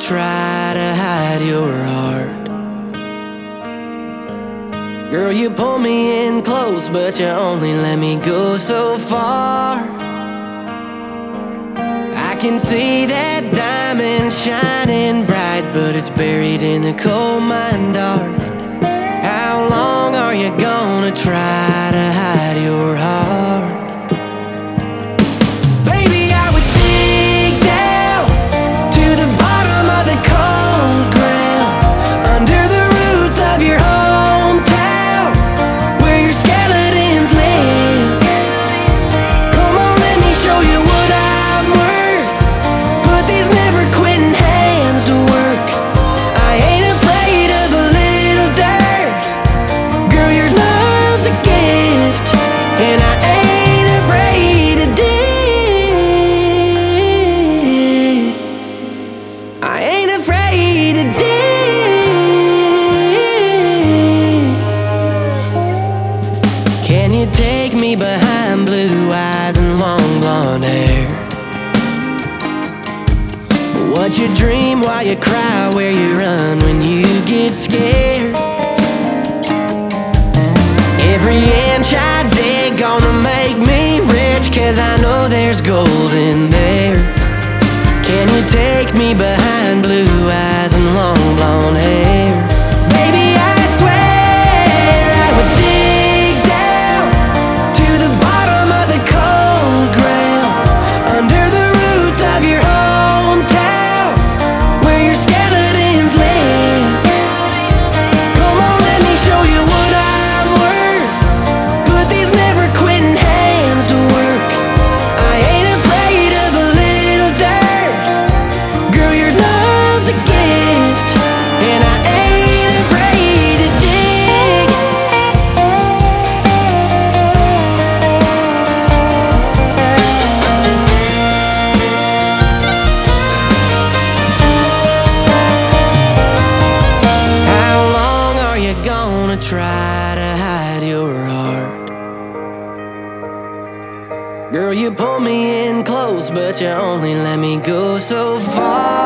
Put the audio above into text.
try to hide your heart? Girl, you pull me in close, but you only let me go so far. I can see that diamond shining bright, but it's buried in the coal mine dark. How long are you gonna try to What you dream while you cry, where you run when you get scared? Every inch I dig gonna make me rich, cause I know there's gold in there. Can you take me behind blue eyes and long blonde hair? Girl, you pull me in close, but you only let me go so far.